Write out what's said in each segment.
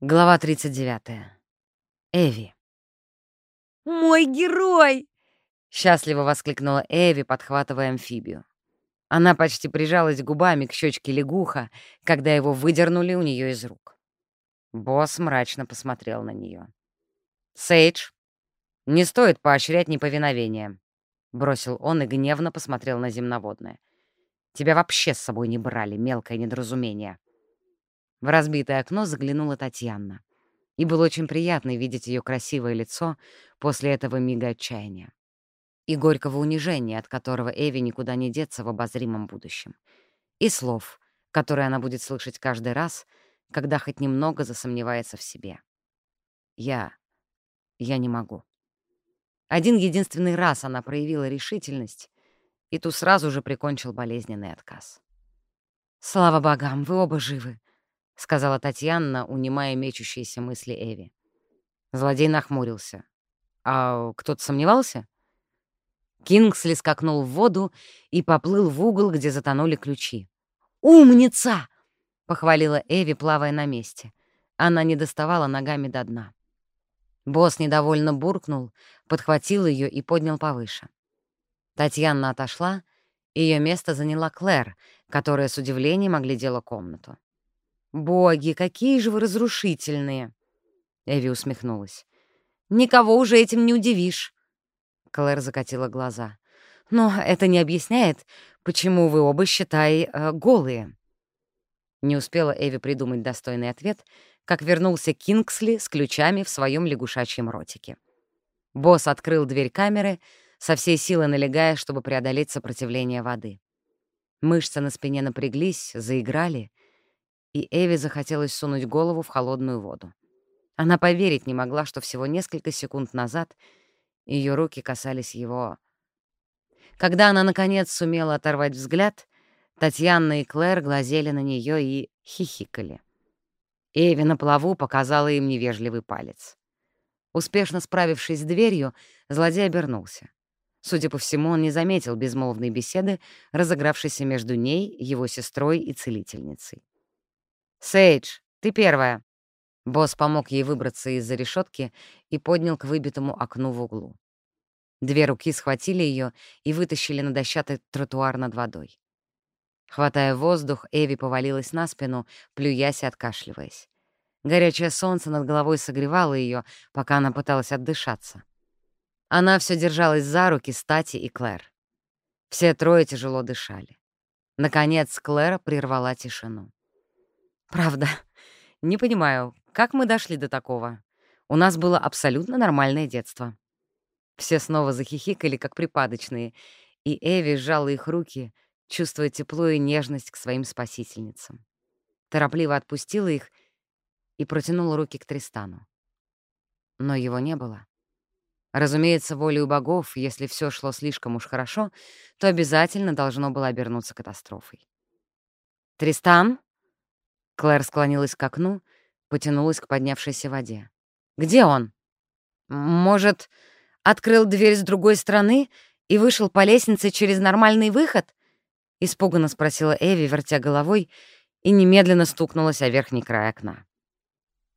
Глава 39. Эви. «Мой герой!» — счастливо воскликнула Эви, подхватывая амфибию. Она почти прижалась губами к щечке лягуха, когда его выдернули у нее из рук. Босс мрачно посмотрел на нее. «Сейдж, не стоит поощрять неповиновение», — бросил он и гневно посмотрел на земноводное. «Тебя вообще с собой не брали, мелкое недоразумение». В разбитое окно заглянула Татьяна. И было очень приятно видеть ее красивое лицо после этого мига отчаяния. И горького унижения, от которого Эви никуда не деться в обозримом будущем. И слов, которые она будет слышать каждый раз, когда хоть немного засомневается в себе. «Я... я не могу». Один единственный раз она проявила решительность, и ту сразу же прикончил болезненный отказ. «Слава богам, вы оба живы», — сказала Татьяна, унимая мечущиеся мысли Эви. Злодей нахмурился. «А кто-то сомневался?» Кингсли скакнул в воду и поплыл в угол, где затонули ключи. «Умница!» — похвалила Эви, плавая на месте. Она не доставала ногами до дна. Босс недовольно буркнул, подхватил ее и поднял повыше. Татьяна отошла, ее место заняла Клэр, которая с удивлением оглядела комнату. «Боги, какие же вы разрушительные!» Эви усмехнулась. «Никого уже этим не удивишь!» Клэр закатила глаза. «Но это не объясняет, почему вы оба, считай, э, голые». Не успела Эви придумать достойный ответ, как вернулся Кингсли с ключами в своем лягушачьем ротике. Босс открыл дверь камеры, со всей силы налегая, чтобы преодолеть сопротивление воды. Мышцы на спине напряглись, заиграли, и Эви захотелось сунуть голову в холодную воду. Она поверить не могла, что всего несколько секунд назад ее руки касались его. Когда она, наконец, сумела оторвать взгляд, Татьяна и Клэр глазели на нее и хихикали. Эви на плаву показала им невежливый палец. Успешно справившись с дверью, злодей обернулся. Судя по всему, он не заметил безмолвной беседы, разыгравшейся между ней, его сестрой и целительницей. «Сейдж, ты первая». Босс помог ей выбраться из-за решетки и поднял к выбитому окну в углу. Две руки схватили ее и вытащили на дощатый тротуар над водой. Хватая воздух, Эви повалилась на спину, плюясь и откашливаясь. Горячее солнце над головой согревало ее, пока она пыталась отдышаться. Она все держалась за руки Стати и Клэр. Все трое тяжело дышали. Наконец Клэр прервала тишину. Правда, не понимаю, как мы дошли до такого? У нас было абсолютно нормальное детство. Все снова захихикали, как припадочные, и Эви сжала их руки, чувствуя тепло и нежность к своим спасительницам. Торопливо отпустила их и протянула руки к Тристану. Но его не было. Разумеется, волею богов, если все шло слишком уж хорошо, то обязательно должно было обернуться катастрофой. «Тристан?» Клэр склонилась к окну, потянулась к поднявшейся воде. «Где он? Может, открыл дверь с другой стороны и вышел по лестнице через нормальный выход?» — испуганно спросила Эви, вертя головой, и немедленно стукнулась о верхний край окна.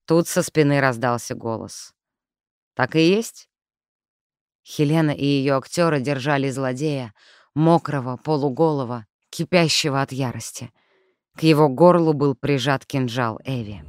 Тут со спины раздался голос. «Так и есть?» Хелена и ее актеры держали злодея, мокрого, полуголого, кипящего от ярости — к его горлу был прижат кинжал Эви.